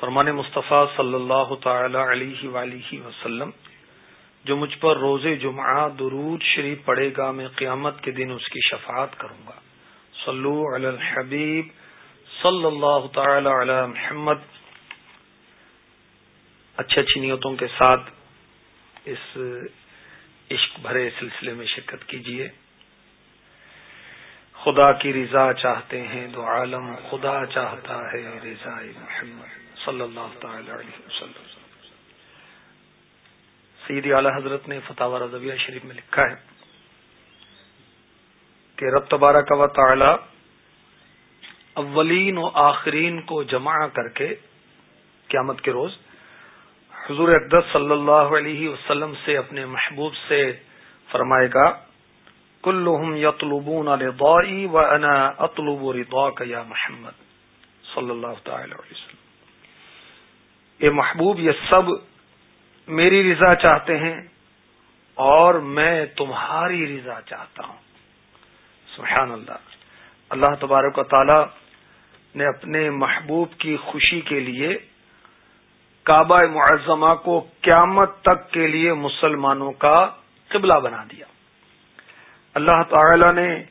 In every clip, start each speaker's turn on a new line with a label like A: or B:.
A: فرمان مصطفیٰ صلی اللہ تعالی علیہ وآلہ وسلم، جو مجھ پر روز جمعہ درود شریف پڑے گا، میں قیامت کے دن اس کی شفاعت کروں گا۔ صلو علی الحبیب صلی اللہ تعالی علی محمد۔ اچھی اچھی نیتوں کے ساتھ اس عشق بھرے سلسلے میں شرکت کیجیے خدا کی رضا چاہتے ہیں، دو عالم خدا چاہتا ہے، رضا محمد۔ صلی اللہ تعالی علیہ وسلم۔ سیدی اعلی حضرت نے فتح رضویہ شریف میں لکھا ہے کہ رب تبارہ کا و تعالی اولین و آخرین کو جمع کر کے قیامت کے روز حضور اقدس صلی اللہ علیہ وسلم سے اپنے محبوب سے فرمائے گا کلحم یطلبون رضائی و انا اطلب رضا یا محمد صلی اللہ تعالی علیہ وسلم. اے محبوب، یہ سب میری رضا چاہتے ہیں اور میں تمہاری رضا چاہتا ہوں۔ سبحان اللہ۔ اللہ تبارک و تعالی نے اپنے محبوب کی خوشی کے لیے کعبہ معظمہ کو قیامت تک کے لیے مسلمانوں کا قبلہ بنا دیا۔ اللہ تعالی نے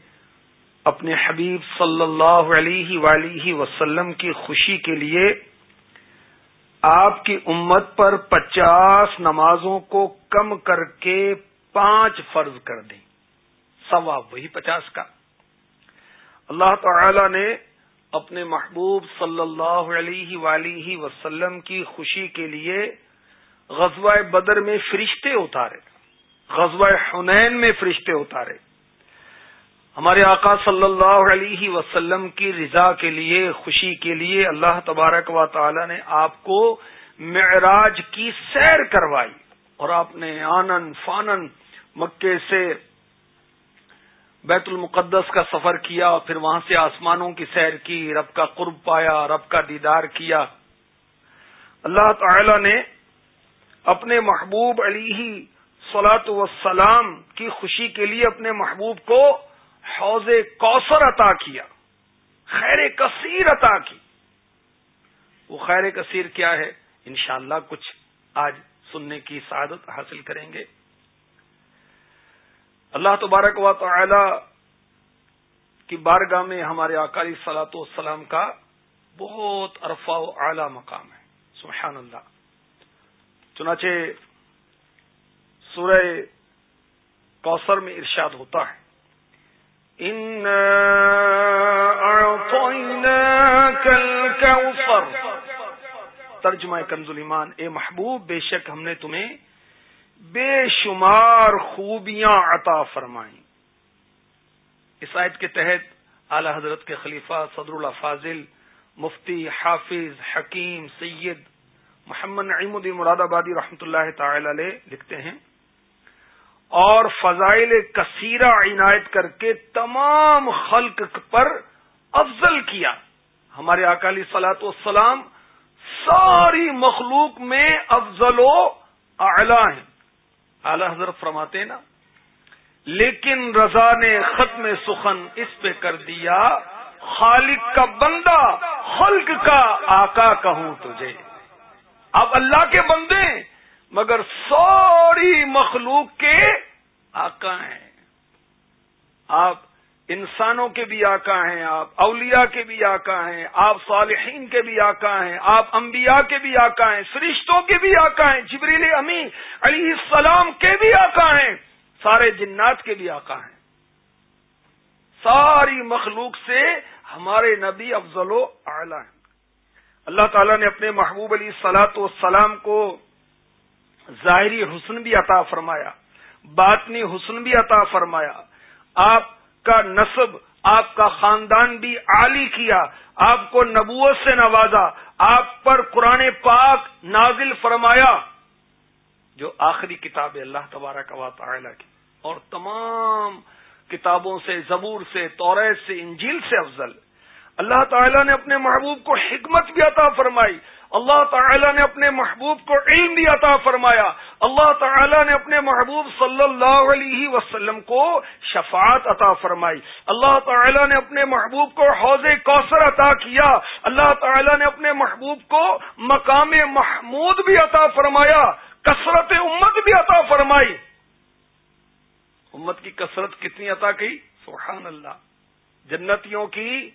A: اپنے حبیب صلی اللہ علیہ ولیہ وسلم کی خوشی کے لیے آپ کی امت پر پچاس نمازوں کو کم کر کے پانچ فرض کر دیں۔ ثواب وہی پچاس کا۔ اللہ تعالی نے اپنے محبوب صلی اللہ علیہ ولیہ وسلم کی خوشی کے لیے غزوہ بدر میں فرشتے اتارے، غزوہ حنین میں فرشتے اتارے۔ ہمارے آقا صلی اللہ علیہ وسلم کی رضا کے لیے، خوشی کے لیے اللہ تبارک و تعالی نے آپ کو معراج کی سیر کروائی اور آپ نے آنن فانن مکے سے بیت المقدس کا سفر کیا اور پھر وہاں سے آسمانوں کی سیر کی، رب کا قرب پایا، رب کا دیدار کیا۔ اللہ تعالی نے اپنے محبوب علی سلاۃ وسلام کی خوشی کے لیے اپنے محبوب کو حوض کوثر عطا کیا، خیر کثیر عطا کی۔ وہ خیر کثیر کیا ہے؟ انشاءاللہ کچھ آج سننے کی سعادت حاصل کریں گے۔ اللہ تبارک و تعالی کی بارگاہ میں ہمارے اکالی سلاط والسلام کا بہت عرفا و اعلی مقام ہے۔ سبحان اللہ۔ چنانچہ سورہ کوثر میں ارشاد ہوتا ہے۔ ترجمہ کنز ایمان اے محبوب، بے شک ہم نے تمہیں بے شمار خوبیاں عطا فرمائیں۔ اس آیت کے تحت اعلی حضرت کے خلیفہ صدر اللہ فاضل، مفتی حافظ حکیم سید محمد نعیم الدین مراد آبادی رحمۃ اللہ تعالی علیہ لکھتے ہیں۔ اور فضائل کثیرہ عنایت کر کے تمام خلق پر افضل کیا۔ ہمارے اکالی سلاط والسلام ساری مخلوق میں افضل و اعلی ہیں۔ اعلی حضرت فرماتے نا، لیکن رضا نے ختم سخن اس پہ کر دیا، خالق کا بندہ خلق کا آقا کہوں تجھے۔ اب اللہ کے بندے مگر سوری مخلوق کے آقا ہیں۔ آپ انسانوں کے بھی آقا ہیں، آپ اولیاء کے بھی آقا ہیں، آپ صالحین کے بھی آقا ہیں، آپ انبیاء کے بھی آقا ہیں فرشتوں کے بھی آقا ہیں، جبریل امی علی السلام کے بھی آقا ہیں، سارے جنات کے بھی آقا ہیں۔ ساری مخلوق سے ہمارے نبی افضل و اعلی ہیں۔ اللہ تعالیٰ نے اپنے محبوب علی سلاط والسلام کو ظاہری حسن بھی عطا فرمایا، باطنی حسن بھی عطا فرمایا۔ آپ کا نصب، آپ کا خاندان بھی عالی کیا، آپ کو نبوت سے نوازا، آپ پر قرآن پاک نازل فرمایا، جو آخری کتاب ہے اللہ تبارک و تعالی کی۔ اور تمام کتابوں سے، زبور سے توریت سے، انجیل سے افضل۔ اللہ تعالیٰ نے اپنے محبوب کو حکمت بھی عطا فرمائی۔ اللہ تعالیٰ نے اپنے محبوب کو علم بھی عطا فرمایا۔ اللہ تعالیٰ نے اپنے محبوب صلی اللہ علیہ وسلم کو شفاعت عطا فرمائی۔ اللہ تعالیٰ نے اپنے محبوب کو حوض کوثر عطا کیا۔ اللہ تعالیٰ نے اپنے محبوب کو مقام محمود بھی عطا فرمایا۔ کثرت امت بھی عطا فرمائی۔ امت کی کثرت کتنی عطا کی؟ سبحان اللہ۔ جنتیوں کی،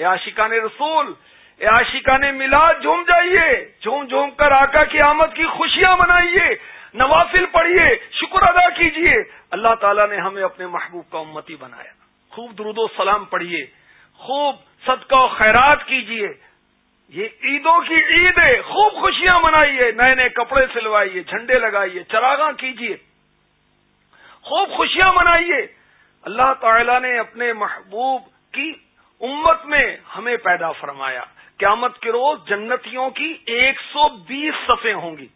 A: عاشقان رسول عاشقان ملا، جھوم جائیے، جھوم جھوم کر آقا کی آمد کی خوشیاں منائیے، نوافل پڑھیے، شکر ادا کیجیے۔ اللہ تعالیٰ نے ہمیں اپنے محبوب کا امتی بنایا۔ خوب درود و سلام پڑھیے، خوب صدقہ و خیرات کیجیے۔ یہ عیدوں کی عید ہے، خوب خوشیاں منائیے۔ نئے نئے کپڑے سلوائیے، جھنڈے لگائیے، چراغاں کیجیے۔ خوب خوشیاں منائیے۔ اللہ تعالی نے اپنے محبوب کی امت میں ہمیں پیدا فرمایا۔ قیامت کے روز جنتیوں کی ایک سو بیس صفیں ہوں گی۔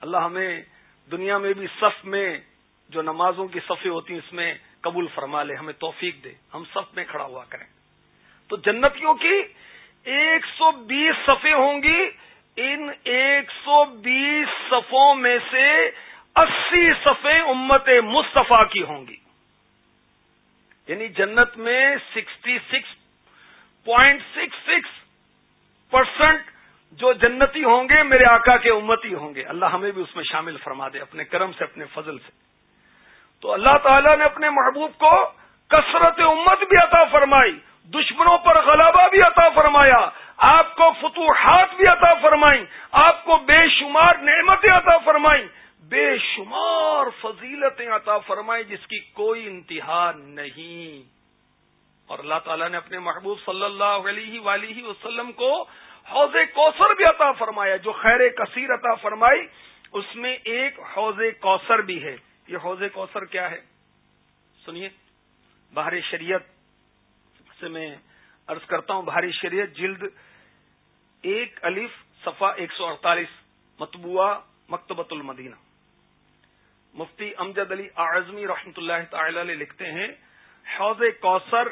A: اللہ ہمیں دنیا میں بھی صف میں جو نمازوں کی صفیں ہوتی ہیں اس میں قبول فرما لے، ہمیں توفیق دے، ہم صف میں کھڑا ہوا کریں۔ تو جنتیوں کی ایک سو بیس صفیں ہوں گی۔ ان ایک سو بیس صفوں میں سے اسی صفیں امت مصطفیٰ کی ہوں گی۔ یعنی جنت میں sixty six point six six percent جو جنتی ہوں گے، میرے آقا کے امتی ہوں گے۔ اللہ ہمیں بھی اس میں شامل فرما دے، اپنے کرم سے، اپنے فضل سے۔ تو اللہ تعالیٰ نے اپنے محبوب کو کثرت امت بھی عطا فرمائی، دشمنوں پر غلبہ بھی عطا فرمایا، آپ کو فتوحات بھی عطا فرمائی، آپ کو بے شمار نعمتیں عطا فرمائی۔ بے شمار فضیلتیں عطا فرمائی جس کی کوئی انتہا نہیں۔ اور اللہ تعالیٰ نے اپنے محبوب صلی اللہ علیہ ولیہ وسلم کو حوض کوثر بھی عطا فرمایا، جو خیر کثیر عطا فرمائی، اس میں ایک حوض کوثر بھی ہے۔ یہ حوض کوثر کیا ہے؟ سنیے بہر شریعت سے میں عرض کرتا ہوں بھاری شریعت جلد ایک الف صفا ایک سو اڑتالیس متبوعہ مکتبۃ المدینہ۔ مفتی امجد علی اعظمی رحمۃ اللہ تعالی علیہ لکھتے ہیں، حوض کوثر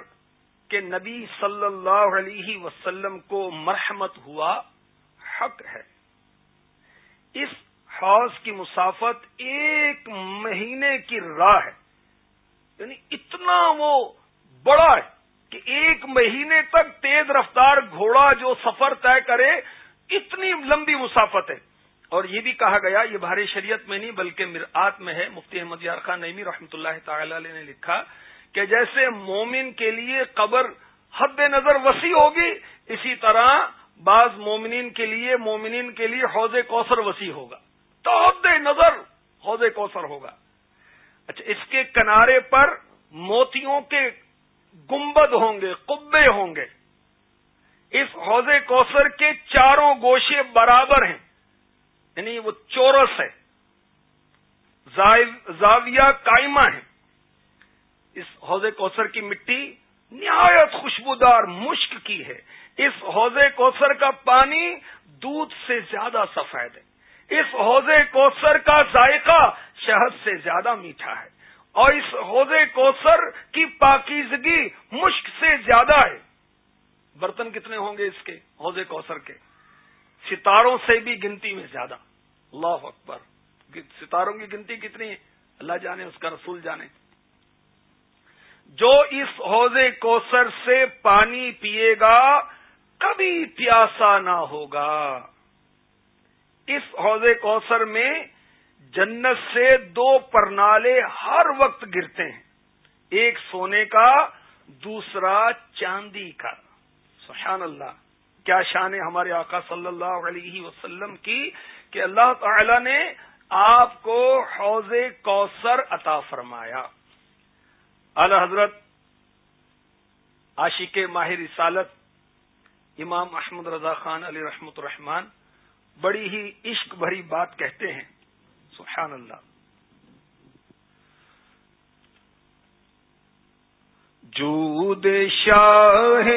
A: کے نبی صلی اللہ علیہ وسلم کو مرحمت ہوا حق ہے۔ اس حوض کی مسافت ایک مہینے کی راہ ہے۔ یعنی اتنا وہ بڑا ہے کہ ایک مہینے تک تیز رفتار گھوڑا جو سفر طے کرے، اتنی لمبی مسافت ہے۔ اور یہ بھی کہا گیا، یہ بھاری شریعت میں نہیں، بلکہ مرآت میں ہے۔ مفتی احمد یار خان نعمی رحمۃ اللہ تعالی علیہ نے لکھا کہ جیسے مومن کے لیے قبر حد نظر وسیع ہوگی، اسی طرح بعض مومنین کے لیے، مومنین کے لیے حوض کوثر وسیع ہوگا۔ تو حد نظر حوض کوثر ہوگا۔ اچھا اس کے کنارے پر موتیوں کے گنبد ہوں گے، قبے ہوں گے۔ اس حوض کوثر کے چاروں گوشے برابر ہیں یعنی وہ چورس ہے۔ زاویہ کائمہ ہے۔ اس حوض کوثر کی مٹی نہایت خوشبودار مشک کی ہے۔ اس حوض کوثر کا پانی دودھ سے زیادہ سفید ہے۔ اس حوض کوثر کا ذائقہ شہد سے زیادہ میٹھا ہے۔ اور اس حوض کوثر کی پاکیزگی مشک سے زیادہ ہے۔ برتن کتنے ہوں گے اس کے حوض کوثر کے؟ ستاروں سے بھی گنتی میں زیادہ۔ اللہ اکبر۔ ستاروں کی گنتی کتنی ہے؟ اللہ جانے اس کا رسول جانے۔ جو اس حوض کوسر سے پانی پیے گا، کبھی پیاسا نہ ہوگا۔ اس حوض کوسر میں جنت سے دو پرنالے ہر وقت گرتے ہیں۔ ایک سونے کا، دوسرا چاندی کا۔ سبحان اللہ۔ کیا شان ہے ہمارے آقا صلی اللہ علیہ وسلم کی کہ اللہ تعالی نے آپ کو حوض کوثر عطا فرمایا۔ اعلی حضرت عاشق ماہر رسالت امام احمد رضا خان علی رحمت الرحمان بڑی ہی عشق بھری بات کہتے ہیں۔ سبحان اللہ۔ جود شاہ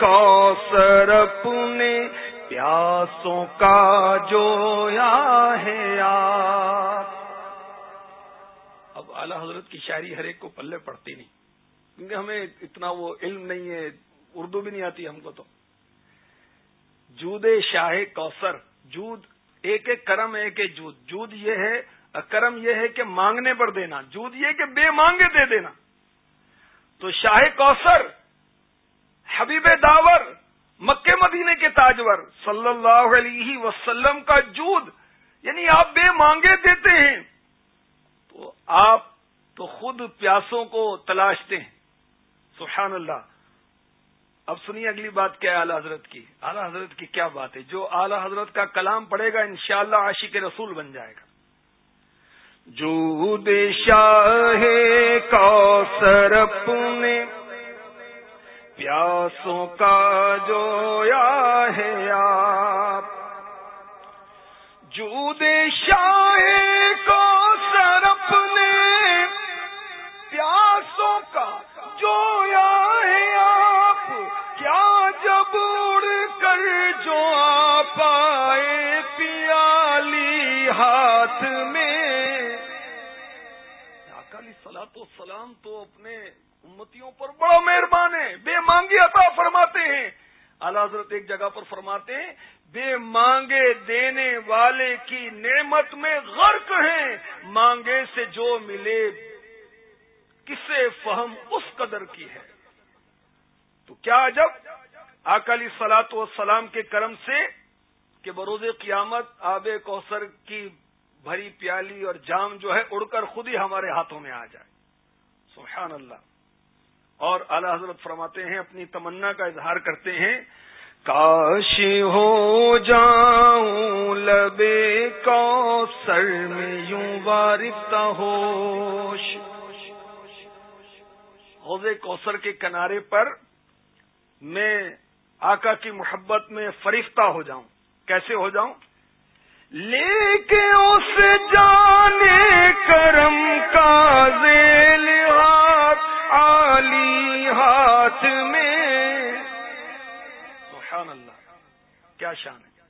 A: کوثر اپنے پیاسوں کا جو یا ہے یا اعلی حضرت کی شاعری ہر ایک کو پلے پڑتی نہیں۔ کیونکہ ہمیں اتنا وہ علم نہیں ہے، اردو بھی نہیں آتی ہم کو تو۔ جود شاہ کوثر، جود، ایک ایک کرم، ایک ایک جود۔ جود یہ ہے، کرم یہ ہے کہ مانگنے پر دینا۔ جود یہ کہ بے مانگے دے دینا۔ تو شاہ کوثر، حبیب داور مکے مدینے کے تاجور، صلی اللہ علیہ وسلم کا جود یعنی آپ بے مانگے دیتے ہیں۔ تو آپ تو خود پیاسوں کو تلاشتے ہیں۔ سبحان اللہ۔ اب سنیے اگلی بات کیا ہے اعلی حضرت کی۔ اعلی حضرت کی کیا بات ہے؟ جو اعلی حضرت کا کلام پڑے گا، انشاءاللہ شاء عاشق رسول بن جائے گا۔ جو شاہ کو اپنے پیاسوں کا جو یا ہے آپ۔ جو شاہ کو جو ہے آپ؟ کیا جب اڑ کر جو پائے پیالی ہاتھ میں؟ اکالی سلا تو سلام تو اپنے امتیوں پر بڑا مہربان ہے، بے مانگی عطا فرماتے ہیں۔ اعلی حضرت ایک جگہ پر فرماتے ہیں، بے مانگے دینے والے کی نعمت میں غرق ہیں، مانگے سے جو ملے کسے فہم اس قدر کی ہے؟ تو کیا جب اکالی سلاط و سلام کے کرم سے کہ بروز قیامت آب کوثر کی بھری پیالی اور جام جو ہے اڑ کر خود ہی ہمارے ہاتھوں میں آ جائے۔ سبحان اللہ۔ اور اعلی حضرت فرماتے ہیں، اپنی تمنا کا اظہار کرتے ہیں۔ کاش ہو جاؤں لبے کو سر میں یوں وارفتہ ہوش۔ حوض کوثر کے کنارے پر میں آقا کی محبت میں فریفتہ ہو جاؤں۔ کیسے ہو جاؤں؟ لے کے اس جانے کرم کا ذیل ہاتھ علی ہاتھ میں۔ سبحان اللہ، کیا شان ہے۔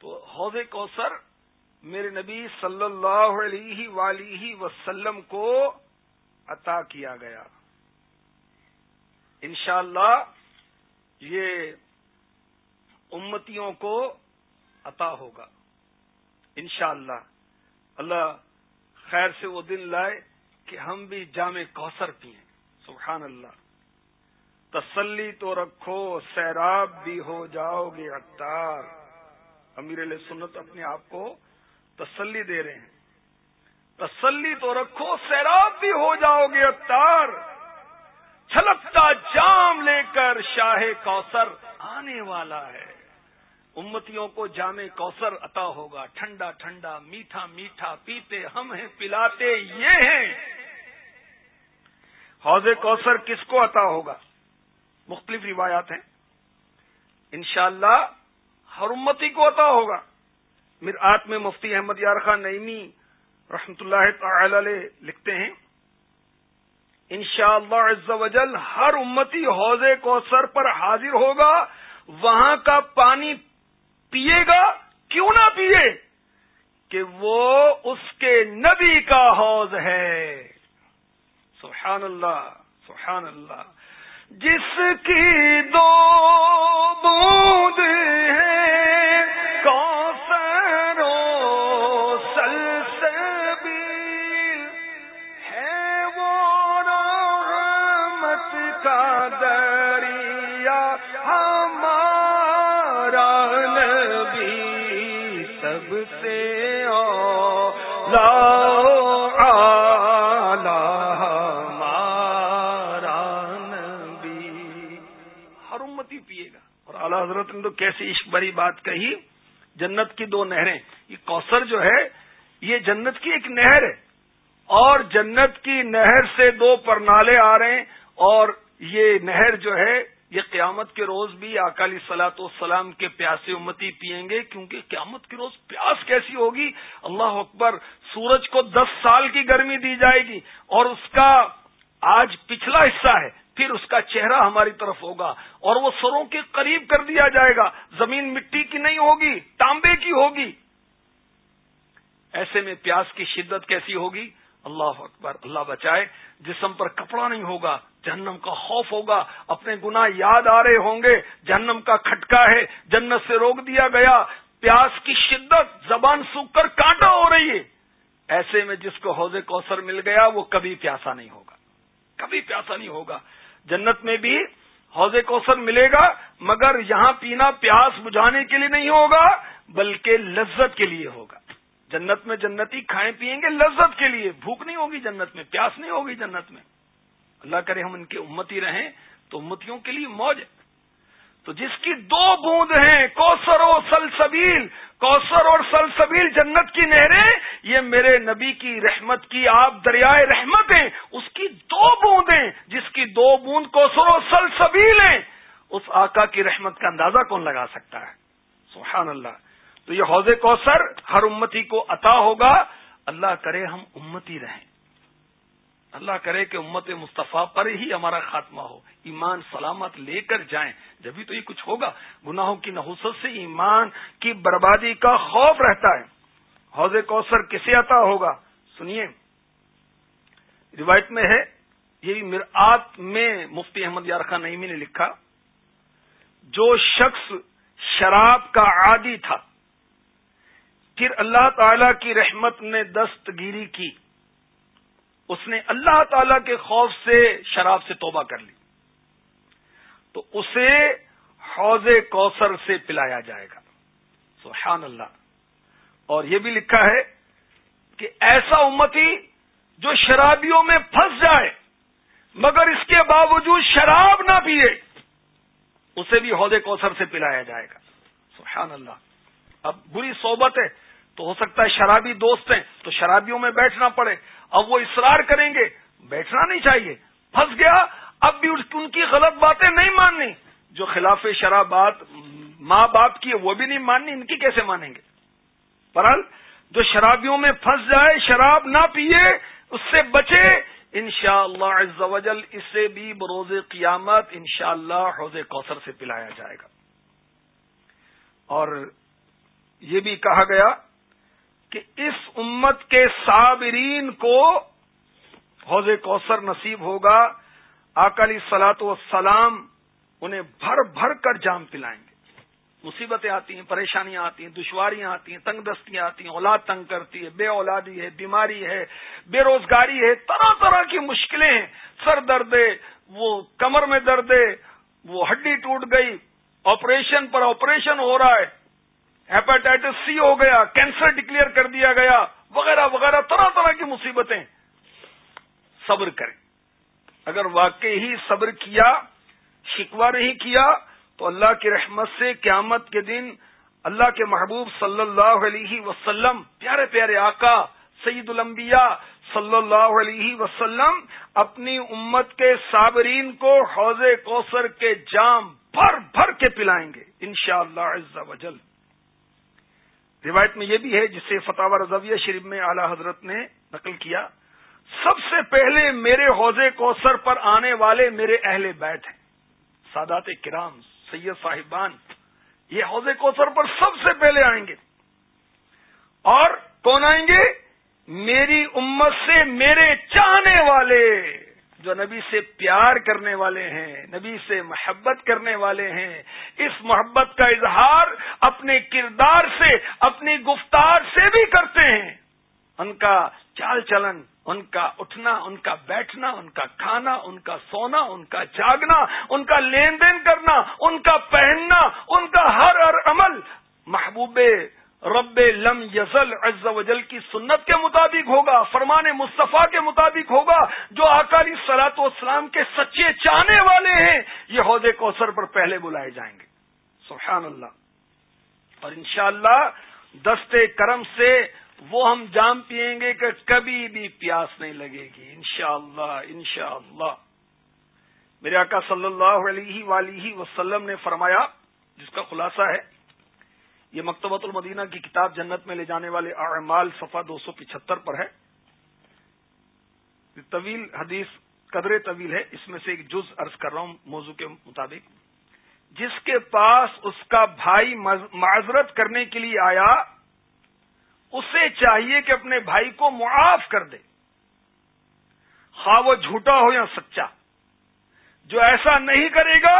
A: تو حوض کوثر میرے نبی صلی اللہ علیہ ولیہ وسلم کو عطا کیا گیا۔ انشاءاللہ اللہ یہ امتیوں کو عطا ہوگا۔ انشاءاللہ۔ اللہ اللہ خیر سے وہ دن لائے کہ ہم بھی جامع کوثر پیئیں۔ سبحان اللہ تسلی تو رکھو، سیراب بھی ہو جاؤ گے اختار امیر علیہ سنت اپنے آپ کو تسلی دے رہے ہیں۔ تسلی تو رکھو، سیراب بھی ہو جاؤ گے اختار چھلکتا جام لے کر شاہ کوثر آنے والا ہے۔ امتیوں کو جامع کوثر عطا ہوگا۔ ٹھنڈا ٹھنڈا، میٹھا میٹھا، پیتے ہم ہیں، پلاتے یہ ہیں۔ حوض کوثر کس کو عطا ہوگا؟ مختلف روایات ہیں۔ انشاءاللہ ہر امتی کو عطا ہوگا۔ آت میں مفتی احمد یار خان نئیمی رحمت اللہ تعالی علیہ لکھتے ہیں۔ انشاءاللہ عز وجل ہر امتی حوض کوثر پر حاضر ہوگا، وہاں کا پانی پیے گا، کیوں نہ پیے؟ کہ وہ اس کے نبی کا حوض ہے۔ سبحان اللہ سبحان اللہ جس کی دو بوند حضرت تو کیسی عشق بری بات کہی؟ جنت کی دو نہریں۔ یہ کوثر جو ہے، یہ جنت کی ایک نہر ہے۔ اور جنت کی نہر سے دو پرنالے آ رہے ہیں اور یہ نہر جو ہے، یہ قیامت کے روز بھی اکالی سلاط والسلام کے پیاسے امتی پیئیں گے۔ کیونکہ قیامت کے روز پیاس کیسی ہوگی؟ اللہ اکبر، سورج کو دس سال کی گرمی دی جائے گی اور اس کا آج پچھلا حصہ ہے۔ پھر اس کا چہرہ ہماری طرف ہوگا اور وہ سروں کے قریب کر دیا جائے گا۔ زمین مٹی کی نہیں ہوگی، تانبے کی ہوگی۔ ایسے میں پیاس کی شدت کیسی ہوگی؟ اللہ اکبر، اللہ بچائے، جسم پر کپڑا نہیں ہوگا، جہنم کا خوف ہوگا۔ اپنے گناہ یاد آ رہے ہوں گے، جہنم کا کھٹکا ہے، جنت سے روک دیا گیا۔ پیاس کی شدت، زبان سوکھ کر کانٹا ہو رہی ہے۔ ایسے میں جس کو حوض کوثر مل گیا، وہ کبھی پیاسا نہیں ہوگا۔ کبھی پیاسا نہیں ہوگا۔ جنت میں بھی حوض کوثر ملے گا، مگر یہاں پینا پیاس بجھانے کے لیے نہیں ہوگا، بلکہ لذت کے لیے ہوگا۔ جنت میں جنتی کھائیں پیئیں گے لذت کے لیے۔ بھوک نہیں ہوگی جنت میں، پیاس نہیں ہوگی جنت میں۔ اللہ کرے ہم ان کے امتی رہیں تو امتیوں کے لیے موج ہے۔ تو جس کی دو بوند ہیں کوسر و سلسبیل کوسر اور سلسبیل جنت کی نہریں، یہ میرے نبی کی رحمت کی، آپ دریائے رحمت ہیں، اس کی دو بوندیں جس کی دو بوند کوسر و سلسبیل ہیں۔ اس آقا کی رحمت کا اندازہ کون لگا سکتا ہے؟ سبحان اللہ۔ تو یہ حوض کوثر ہر امتی کو عطا ہوگا۔ اللہ کرے ہم امتی رہیں۔ اللہ کرے کہ امت مصطفیٰ پر ہی ہمارا خاتمہ ہو۔ ایمان سلامت لے کر جائیں۔ جبھی تو یہ کچھ ہوگا۔ گناہوں کی نحوست سے ایمان کی بربادی کا خوف رہتا ہے۔ حوض کوثر کسے عطا ہوگا؟ سنیے۔ روایت میں ہے یہ مرآت میں مفتی احمد یارخان نئیمی نے لکھا، جو شخص شراب کا عادی تھا، پھر اللہ تعالی کی رحمت نے دستگیری کی۔ اس نے اللہ تعالی کے خوف سے شراب سے توبہ کر لی۔ تو اسے حوض کوثر سے پلایا جائے گا۔ سبحان اللہ۔ اور یہ بھی لکھا ہے کہ ایسا امتی جو شرابیوں میں پھنس جائے، مگر اس کے باوجود شراب نہ پیے، اسے بھی حوض کوثر سے پلایا جائے گا۔ سبحان اللہ۔ اب بری صحبت ہے، تو ہو سکتا ہے شرابی دوست ہیں، تو شرابیوں میں بیٹھنا پڑے۔ اب وہ اصرار کریں گے، بیٹھنا نہیں چاہیے۔ پھنس گیا، اب بھی ان کی غلط باتیں نہیں ماننی۔ جو خلاف شرابات ماں باپ کی وہ بھی نہیں ماننی، ان کی کیسے مانیں گے؟ پرل جو شرابیوں میں پھنس جائے، شراب نہ پیے، اس سے بچے ان شاء اللہ اسے بھی بروز قیامت ان شاء اللہ حوض کوثر سے پلایا جائے گا۔ اور یہ بھی کہا گیا کہ اس امت کے صابرین کو حوض کوثر نصیب ہوگا۔ اکالی سلاط وسلام انہیں بھر بھر کر جام پلائیں گے۔ مصیبتیں آتی ہیں، پریشانیاں آتی ہیں، دشواریاں آتی ہیں، تنگ دستیاں آتی ہیں، اولاد تنگ کرتی ہے، بے اولادی ہے، بیماری ہے، بے روزگاری ہے، طرح طرح کی مشکلیں ہیں۔ سر درد ہے، وہ کمر میں درد ہے، وہ ہڈی ٹوٹ گئی، آپریشن پر آپریشن ہو رہا ہے۔ ہیپاٹائٹس سی ہو گیا، کینسر ڈکلیئر کر دیا گیا، وغیرہ وغیرہ، طرح طرح کی مصیبتیں۔ صبر کریں۔ اگر واقعی ہی صبر کیا شکوا نہیں کیا، تو اللہ کی رحمت سے قیامت کے دن اللہ کے محبوب صلی اللہ علیہ وسلم، پیارے پیارے آقا سعید الانبیاء صلی اللہ علیہ وسلم، اپنی امت کے صابرین کو حوض کوثر کے جام بھر بھر کے پلائیں گے، انشاءاللہ شاء اللہ وجل۔ روایت میں یہ بھی ہے جسے فتح رضویہ شریف میں اعلی حضرت نے نقل کیا، سب سے پہلے میرے حوض کوثر پر آنے والے میرے اہل بیت ہیں۔ سادات کرام، سید صاحبان، یہ حوض کوثر پر سب سے پہلے آئیں گے۔ اور کون آئیں گے؟ میری امت سے میرے چاہنے والے۔ جو نبی سے پیار کرنے والے ہیں، نبی سے محبت کرنے والے ہیں، اس محبت کا اظہار اپنے کردار سے، اپنی گفتار سے بھی کرتے ہیں۔ ان کا چال چلن، ان کا اٹھنا، ان کا بیٹھنا، ان کا کھانا، ان کا سونا، ان کا جاگنا، ان کا لین دین کرنا، ان کا پہننا، ان کا ہر ہر عمل محبوب رب لم یزل عز و جل کی سنت کے مطابق ہوگا، فرمان مصطفیٰ کے مطابق ہوگا، جو اکالی سلاط اسلام کے سچے چاہنے والے ہیں، یہ عہدے کوثر پر پہلے بلائے جائیں گے۔ سبحان اللہ۔ اور انشاءاللہ اللہ دستے کرم سے وہ ہم جام پیئیں گے کہ کبھی بھی پیاس نہیں لگے گی۔ انشاءاللہ انشاءاللہ۔ میرے آقا صلی اللہ علیہ ولیہ وسلم نے فرمایا، جس کا خلاصہ ہے یہ مکتبۃ المدینہ کی کتاب جنت میں لے جانے والے اعمال صفحہ دو سو پچہتر پر ہے۔ طویل حدیث قدر طویل ہے، اس میں سے ایک جز عرض کر رہا ہوں موضوع کے مطابق۔ جس کے پاس اس کا بھائی معذرت کرنے کے لیے آیا، اسے چاہیے کہ اپنے بھائی کو معاف کر دے۔ ہاں وہ جھوٹا ہو یا سچا، جو ایسا نہیں کرے گا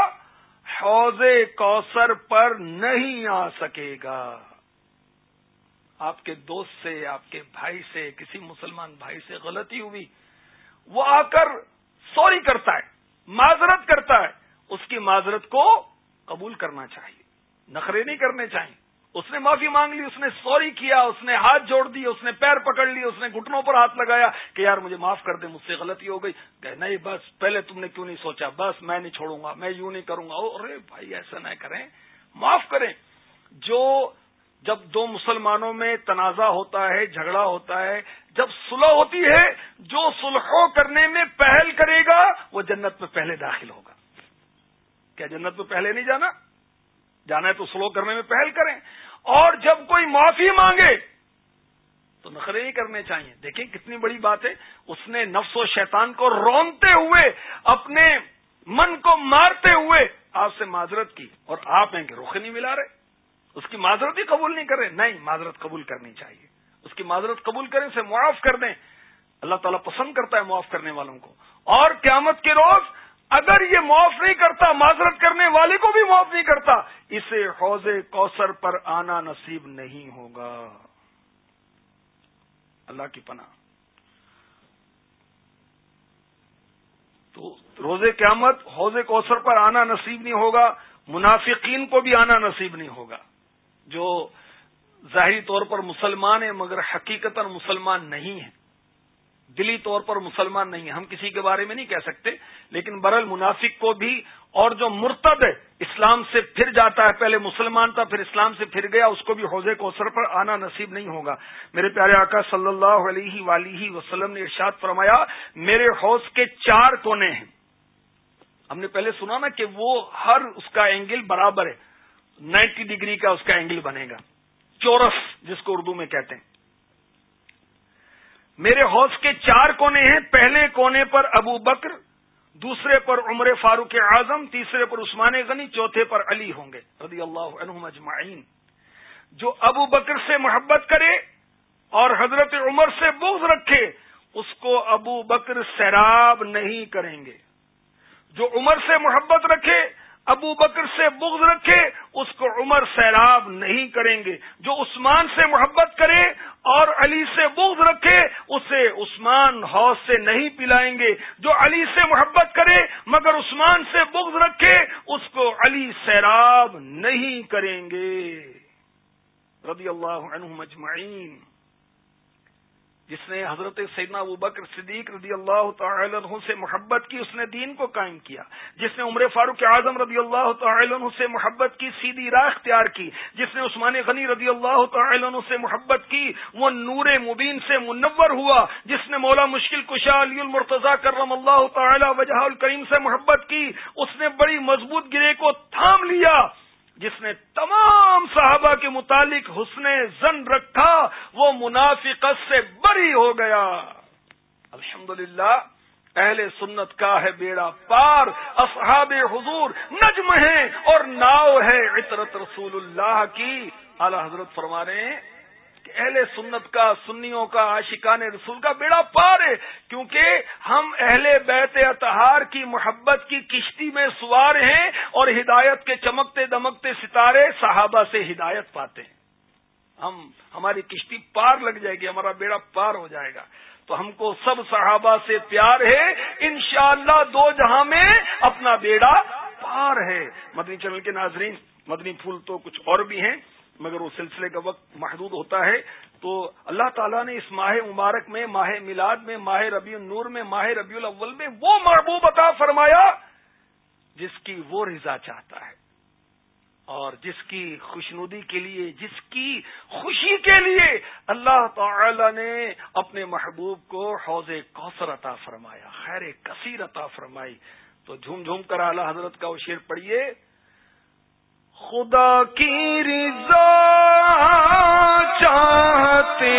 A: حوض کوثر پر نہیں آ سکے گا۔ آپ کے دوست سے، آپ کے بھائی سے، کسی مسلمان بھائی سے غلطی ہوئی، وہ آ کر سوری کرتا ہے، معذرت کرتا ہے، اس کی معذرت کو قبول کرنا چاہیے، نخرے نہیں کرنے چاہیے۔ اس نے معافی مانگ لی، اس نے سوری کیا، اس نے ہاتھ جوڑ دی، اس نے پیر پکڑ لی، اس نے گھٹنوں پر ہاتھ لگایا کہ یار مجھے معاف کر دے، مجھ سے غلطی ہو گئی۔ کہ نہیں، بس پہلے تم نے کیوں نہیں سوچا؟ بس میں نہیں چھوڑوں گا، میں یوں نہیں کروں گا۔ ارے بھائی، ایسا نہ کریں، معاف کریں۔ جو جب دو مسلمانوں میں تنازع ہوتا ہے، جھگڑا ہوتا ہے، جب سلح ہوتی ہے، جو سلح کرنے میں پہل کرے گا، وہ جنت میں پہلے داخل ہوگا۔ کیا جنت میں پہلے نہیں جانا؟ جانا ہے تو سلو کرنے میں پہل کریں۔ اور جب کوئی معافی مانگے تو نخرے ہی کرنے چاہیے۔ دیکھیں کتنی بڑی بات ہے۔ اس نے نفس و شیطان کو رونتے ہوئے، اپنے من کو مارتے ہوئے آپ سے معذرت کی۔ اور آپ ہیں کہ رخ نہیں ملا رہے۔ اس کی معذرت ہی قبول نہیں کر رہے نہیں، معذرت قبول کرنی چاہیے۔ اس کی معذرت قبول کریں اسے معاف کر دیں۔ اللہ تعالیٰ پسند کرتا ہے معاف کرنے والوں کو۔ اور قیامت کے روز اگر یہ معاف نہیں کرتا، معذرت کرنے والے کو بھی معاف نہیں کرتا، اسے حوض کوثر پر آنا نصیب نہیں ہوگا۔ اللہ کی پناہ۔ تو روز قیامت حوض کوثر پر آنا نصیب نہیں ہوگا، منافقین کو بھی آنا نصیب نہیں ہوگا، جو ظاہری طور پر مسلمان ہیں مگر حقیقت مسلمان نہیں ہیں۔ دلی طور پر مسلمان نہیں ہم کسی کے بارے میں نہیں کہہ سکتے، لیکن برل منافق کو بھی اور جو مرتد ہے اسلام سے پھر جاتا ہے، پہلے مسلمان تھا، پھر اسلام سے پھر گیا، اس کو بھی حوضے کو سر پر آنا نصیب نہیں ہوگا۔ میرے پیارے آقا صلی اللہ علیہ ولی وسلم نے ارشاد فرمایا، میرے حوض کے چار کونے ہیں۔ ہم نے پہلے سنا نا کہ وہ ہر اس کا اینگل برابر ہے۔ نائنٹی ڈگری کا اس کا اینگل بنے گا۔ چورس، جس کو اردو میں کہتے ہیں۔ میرے حوض کے چار کونے ہیں۔ پہلے کونے پر ابو بکر، دوسرے پر عمر فاروق اعظم، تیسرے پر عثمان غنی، چوتھے پر علی ہوں گے۔ رضی اللہ عنہم اجمعین۔ جو ابو بکر سے محبت کرے اور حضرت عمر سے بغض رکھے، اس کو ابو بکر سیراب نہیں کریں گے۔ جو عمر سے محبت رکھے ابو بکر سے بغض رکھے، اس کو عمر سیراب نہیں کریں گے۔ جو عثمان سے محبت کرے اور علی سے بغض رکھے، اسے عثمان حوض سے نہیں پلائیں گے۔ جو علی سے محبت کرے، مگر عثمان سے بغض رکھے، اس کو علی سیراب نہیں کریں گے۔ رضی اللہ عنہ مجمعین جس نے حضرت سیدنا ابو بکر صدیق رضی اللہ تعالی عنہ سے محبت کی، اس نے دین کو قائم کیا۔ جس نے عمر فاروق اعظم رضی اللہ تعالی عنہ سے محبت کی، سیدھی راہ اختیار کی۔ جس نے عثمان غنی رضی اللہ تعالی عنہ سے محبت کی، وہ نور مبین سے منور ہوا۔ جس نے مولا مشکل کشا علی المرتضی کرم اللہ تعالی وجہ الکریم سے محبت کی، اس نے بڑی مضبوط گرے کو تھام لیا۔ جس نے تمام صحابہ کے متعلق حسن زن رکھا، وہ منافقت سے بری ہو گیا۔ الحمدللہ، اہل سنت کا ہے بیڑا پار، اصحاب حضور نجم ہے اور ناؤ ہے عطرت رسول اللہ کی۔ اعلی حضرت فرما رہے ہیں اہل سنت کا، سنیوں کا، عاشقان رسول کا بیڑا پار ہے، کیونکہ ہم اہل بیت اتہار کی محبت کی کشتی میں سوار ہیں اور ہدایت کے چمکتے دمکتے ستارے صحابہ سے ہدایت پاتے ہیں۔ ہم، ہماری کشتی پار لگ جائے گی، ہمارا بیڑا پار ہو جائے گا۔ تو ہم کو سب صحابہ سے پیار ہے، انشاءاللہ دو جہاں میں اپنا بیڑا پار ہے۔ مدنی چینل کے ناظرین، مدنی پھول تو کچھ اور بھی ہیں۔ مگر وہ سلسلے کا وقت محدود ہوتا ہے، تو اللہ تعالیٰ نے اس ماہ مبارک میں، ماہ میلاد میں، ماہ ربیع النور میں، ماہ ربیع الاول میں وہ محبوب عطا فرمایا جس کی وہ رضا چاہتا ہے۔ اور جس کی خوشنودی کے لیے، جس کی خوشی کے لیے اللہ تعالی نے اپنے محبوب کو حوض کوثر عطا فرمایا، خیر کثیر عطا فرمائی۔ تو جھوم جھوم کر اعلی حضرت کا وہ شیر پڑھیے۔ خدا کی رضا چاہتے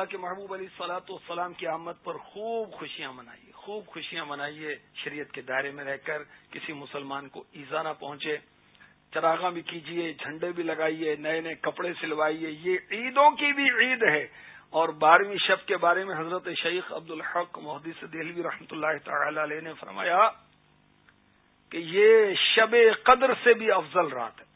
A: اللہ کے محبوب علی صلاحت والسلام کی آمد پر خوب خوشیاں منائیے، خوب خوشیاں منائیے شریعت کے دائرے میں رہ کر کسی مسلمان کو ایزا نہ پہنچے۔ چراغا بھی کیجیے، جھنڈے بھی لگائیے، نئے نئے کپڑے سلوائیے، یہ عیدوں کی بھی عید ہے۔ اور بارہویں شب کے بارے میں حضرت شیخ عبد الحق محدث دہلوی رحمۃ اللہ تعالی علیہ نے فرمایا کہ یہ شب قدر سے بھی افضل رات ہے۔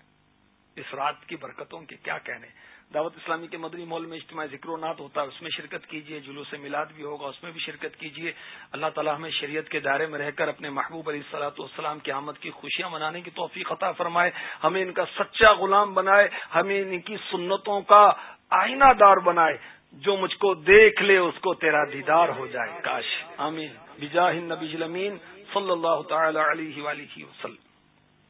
A: اس رات کی برکتوں کے کیا کہنے؟ دعوت اسلامی کے مدنی مول میں اجتماع ذکر و نات ہوتا ہے، اس میں شرکت کیجیے جلوس میلاد بھی ہوگا، اس میں بھی شرکت کیجیے اللہ تعالیٰ ہمیں شریعت کے دائرے میں رہ کر اپنے محبوب علی صلاحت والسلام کی آمد کی خوشیاں منانے کی توفیق عطا فرمائے۔ ہمیں ان کا سچا غلام بنائے، ہمیں ان کی سنتوں کا آئینہ دار بنائے۔ جو مجھ کو دیکھ لے، اس کو تیرا دیدار ہو جائے۔ کاش۔ آمین۔ بجاہ نبی صلی اللہ تعالی علیہ وسلم۔